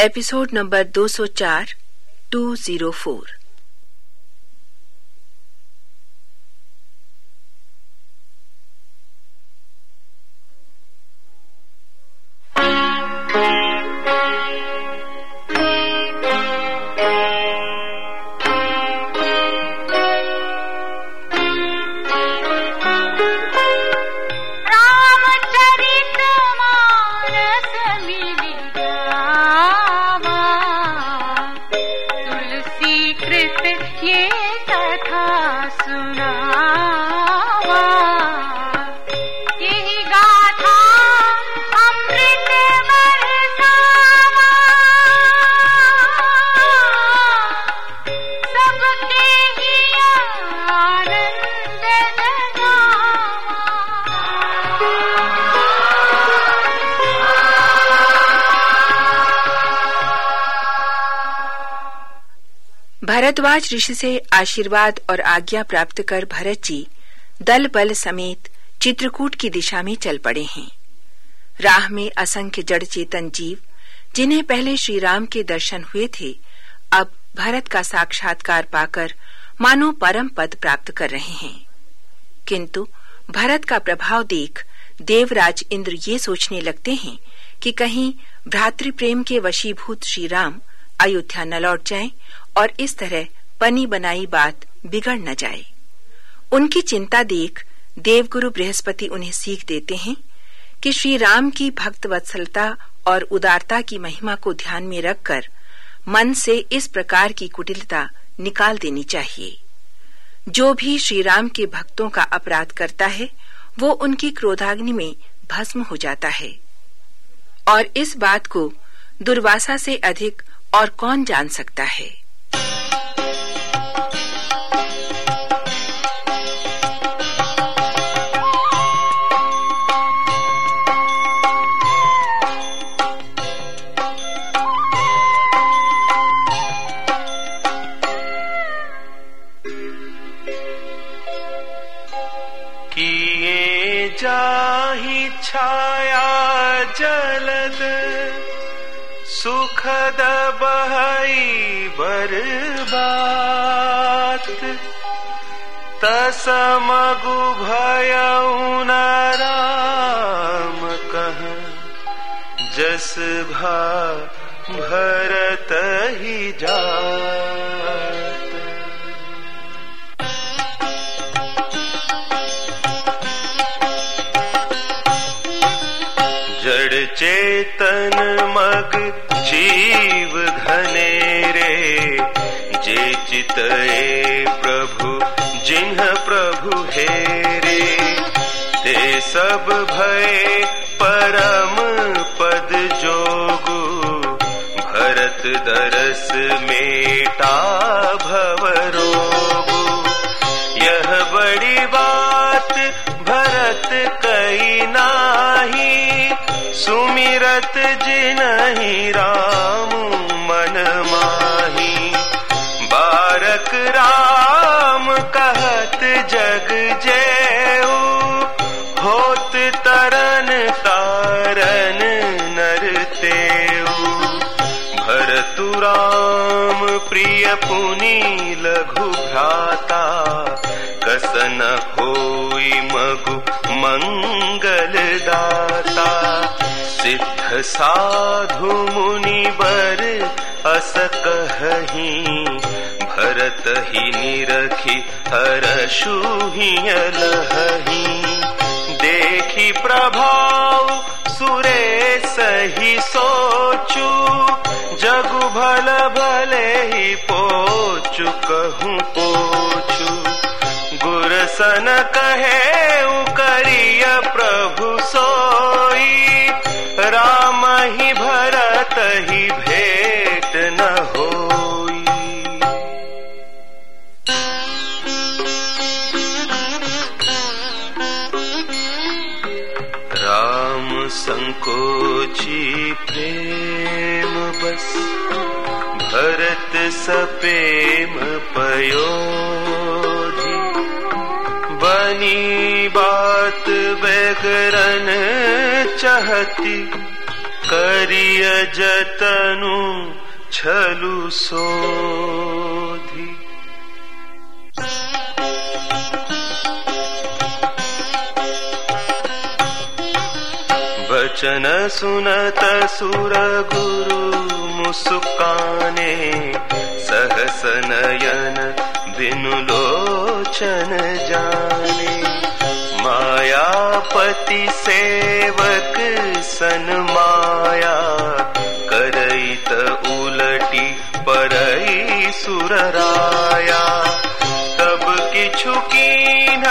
Episode number 204 204 Bharadwaj ऋषि से आशीर्वाद और आज्ञा प्राप्त कर भरत जी दल बल समेत चित्रकूट की दिशा में चल पड़े हैं। राह में असंख्य जड़ चेतन जीव, जिन्हें पहले श्री राम के दर्शन हुए थे, अब भरत का साक्षात्कार पाकर मानो परम पद प्राप्त कर रहे हैं। किंतु भरत का प्रभाव देख देवराज इंद्र ये सोचने लगते हैं कि कहीं भ्रातृप्रेम के वशीभूत श्री राम अयोध्या न लौट जाएँ और इस तरह बनी बनाई बात बिगड़ न जाए। उनकी चिंता देख देवगुरु बृहस्पति उन्हें सीख देते हैं कि श्री राम की भक्त वत्सलता और उदारता की महिमा को ध्यान में रखकर मन से इस प्रकार की कुटिलता निकाल देनी चाहिए। जो भी श्री राम के भक्तों का अपराध करता है, वो उनकी क्रोधाग्नि में भस्म हो जाता है। और इस बात को दुर्वासा से अधिक और कौन जान सकता है? सुखद बहई बरबात। तसमगु भय राम कह जस भा भरत ही जा चेतन मग जीव घने रे, जे चित प्रभु, जिन्ह प्रभु हेरे ते सब भय परम पद जोगु, भरत दरस मेटा भवरोगु यह बड़ी बात भरत कई नाही। सुमिरत जिनहि राम मन माही। बारक राम कहत जग जय होत तरन तारन नरते भरतु राम प्रिय पुनि लघु भ्राता। कसन होई मगु मंगल दाता सिद्ध साधु मुनि बर अस कही, भरत ही निरखी, हर लही। देखी प्रभाव सुरे सही सोचू, जगु भल भले ही पोचु, कहूँ पोचू। गुरसन कहे करिय प्रभु संकोची प्रेम बस। भरत सपेम पयोधी। बनी बात बेगरन चाहती। करिय जतनु छलु सोधी। वचन सुनत सुर गुरु मुस्काने सहस नयन बिनु लोचन जाने मायापति सेवक सन माया उलटी परई सुरराया। तब किछु कीन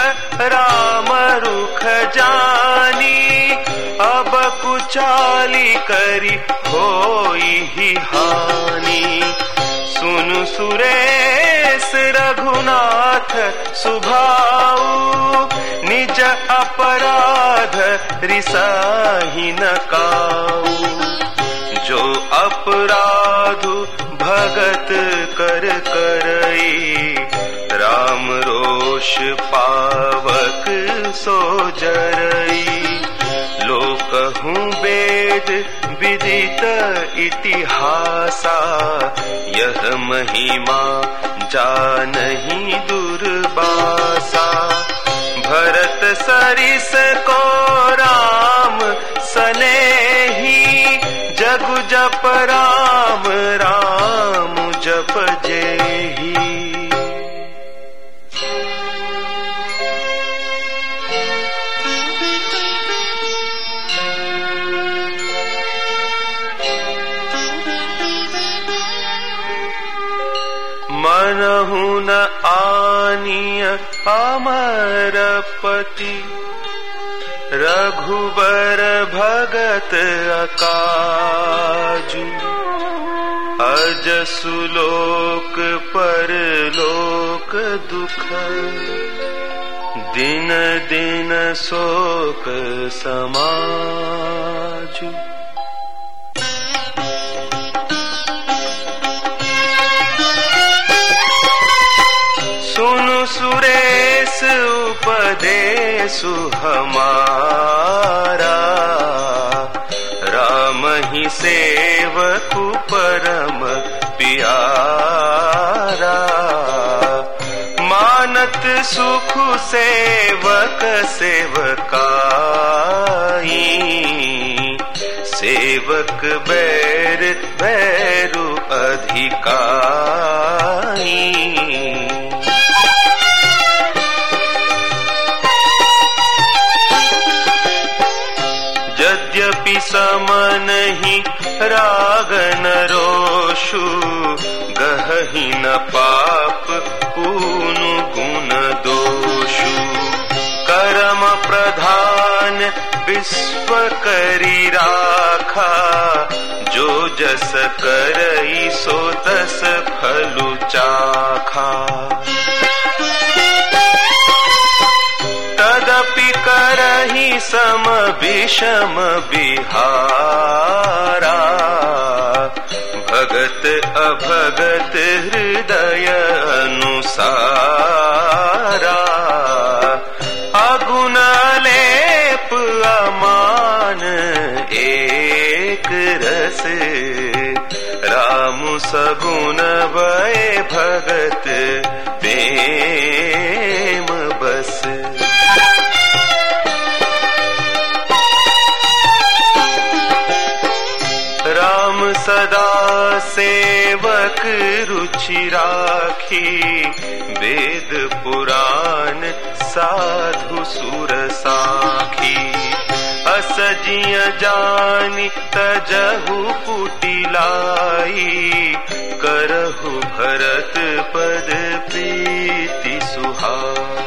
अब कुचाली करी होई ही हानि। सुन सुरेश रघुनाथ सुभाऊ, निज अपराध रिसाही न काऊ। जो अपराधु भगत कर करई, राम रोष पावक सो जरई। लोकहूँ वेद विदित इतिहासा, यह महिमा जानही दुर्बासा। भरत सरिस को राम सनेही जगु जप राम राम जप जेही। मनहु न आनिय अमरपति रघुबर भगत अकाजु। अज सुलोक पर लोक दुख। दिन दिन शोक समाजु। उपदेशु हमारा। राम ही सेवकु परम प्यारा। मानत सुख सेवक सेवकाई। सेवक बैर बैरु अधिकारी समन ही रागन रोषु गहहि न पाप पूनु गुण दोषु। कर्म प्रधान विश्व करी राखा, जो जस करई सो तस फलु चाखा। करहि सम विषम बिहारा भगत अभगत हृदय अनुसारा। अगुण लेप अमान एक रस। राम सगुण भगत प्रेम बस सेवक रुचि राखी। वेद पुराण साधु सुर साखी। असजिय जानी तजहु कुटिलाई करहु भरत पद प्रीति सुहा